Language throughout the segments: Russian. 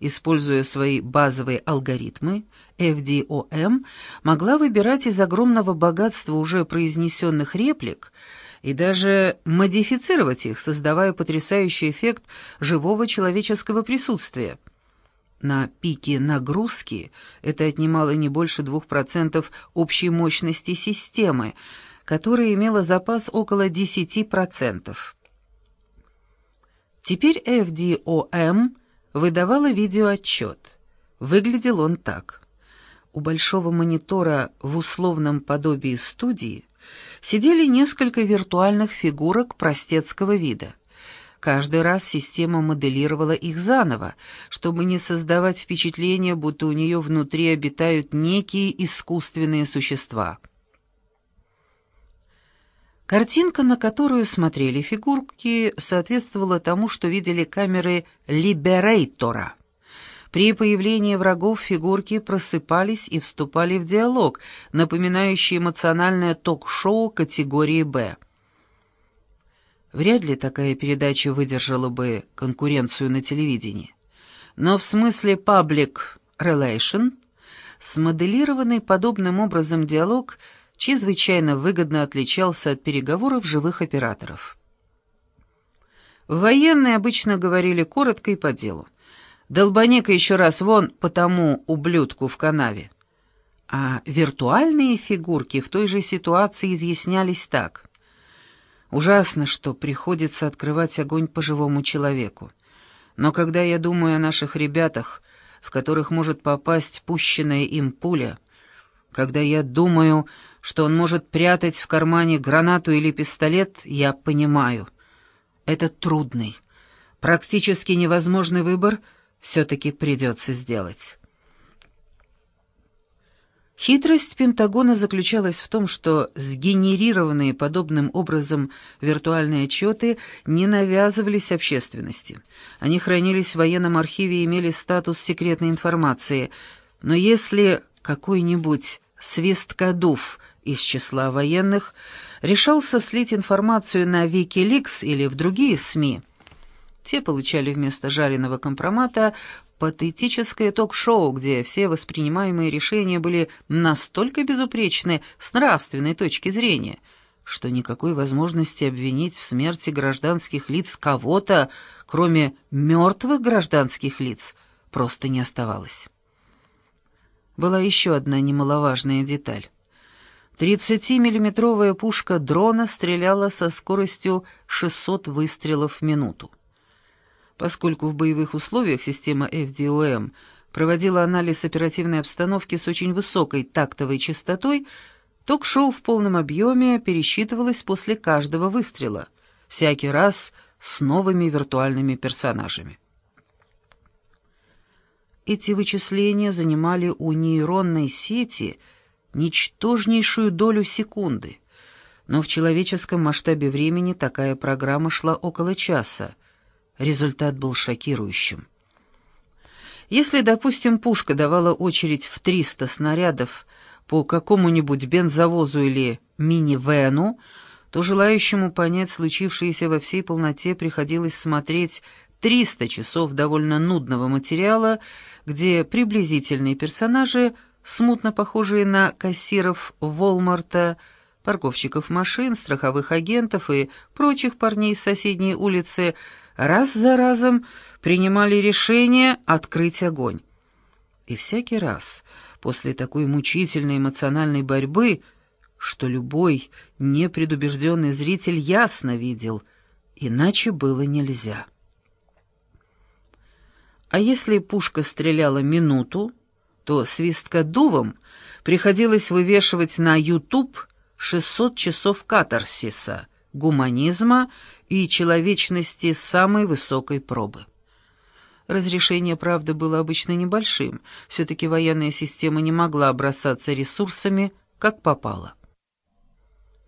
используя свои базовые алгоритмы, FDOM могла выбирать из огромного богатства уже произнесенных реплик и даже модифицировать их, создавая потрясающий эффект живого человеческого присутствия. На пике нагрузки это отнимало не больше 2% общей мощности системы, которая имела запас около 10%. Теперь FDOM выдавала видеоотчет. Выглядел он так. У большого монитора в условном подобии студии сидели несколько виртуальных фигурок простецкого вида. Каждый раз система моделировала их заново, чтобы не создавать впечатление, будто у нее внутри обитают некие искусственные существа — Картинка, на которую смотрели фигурки, соответствовала тому, что видели камеры Либерейтора. При появлении врагов фигурки просыпались и вступали в диалог, напоминающий эмоциональное ток-шоу категории «Б». Вряд ли такая передача выдержала бы конкуренцию на телевидении. Но в смысле public relation смоделированный подобным образом диалог – чрезвычайно выгодно отличался от переговоров живых операторов. Военные обычно говорили коротко и по делу. «Долбани-ка еще раз вон по тому ублюдку в канаве». А виртуальные фигурки в той же ситуации изъяснялись так. «Ужасно, что приходится открывать огонь по живому человеку. Но когда я думаю о наших ребятах, в которых может попасть пущенная им пуля, когда я думаю, что он может прятать в кармане гранату или пистолет, я понимаю. Это трудный, практически невозможный выбор все-таки придется сделать. Хитрость Пентагона заключалась в том, что сгенерированные подобным образом виртуальные отчеты не навязывались общественности. Они хранились в военном архиве и имели статус секретной информации. Но если какой-нибудь свисткодув из числа военных решался слить информацию на Wikileaks или в другие СМИ. Те получали вместо жареного компромата патетическое ток-шоу, где все воспринимаемые решения были настолько безупречны с нравственной точки зрения, что никакой возможности обвинить в смерти гражданских лиц кого-то, кроме мертвых гражданских лиц, просто не оставалось. Была еще одна немаловажная деталь. 30-миллиметровая пушка дрона стреляла со скоростью 600 выстрелов в минуту. Поскольку в боевых условиях система FDOM проводила анализ оперативной обстановки с очень высокой тактовой частотой, ток-шоу в полном объеме пересчитывалось после каждого выстрела, всякий раз с новыми виртуальными персонажами. Эти вычисления занимали у нейронной сети – ничтожнейшую долю секунды. Но в человеческом масштабе времени такая программа шла около часа. Результат был шокирующим. Если, допустим, пушка давала очередь в 300 снарядов по какому-нибудь бензовозу или минивену, то желающему понять случившееся во всей полноте приходилось смотреть 300 часов довольно нудного материала, где приблизительные персонажи – смутно похожие на кассиров Волмарта, парковщиков машин, страховых агентов и прочих парней с соседней улицы, раз за разом принимали решение открыть огонь. И всякий раз после такой мучительной эмоциональной борьбы, что любой непредубежденный зритель ясно видел, иначе было нельзя. А если пушка стреляла минуту, то свисткодувом приходилось вывешивать на YouTube 600 часов катарсиса, гуманизма и человечности самой высокой пробы. Разрешение, правда, было обычно небольшим, все-таки военная система не могла бросаться ресурсами, как попало.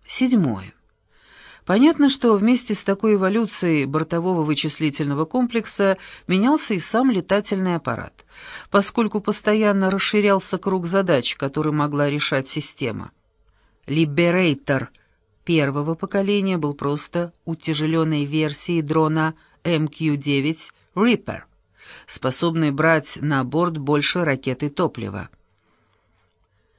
Седьмое. Понятно, что вместе с такой эволюцией бортового вычислительного комплекса менялся и сам летательный аппарат, поскольку постоянно расширялся круг задач, которые могла решать система. Либерейтор первого поколения был просто утяжеленной версией дрона MQ-9 Reaper. способный брать на борт больше ракеты топлива.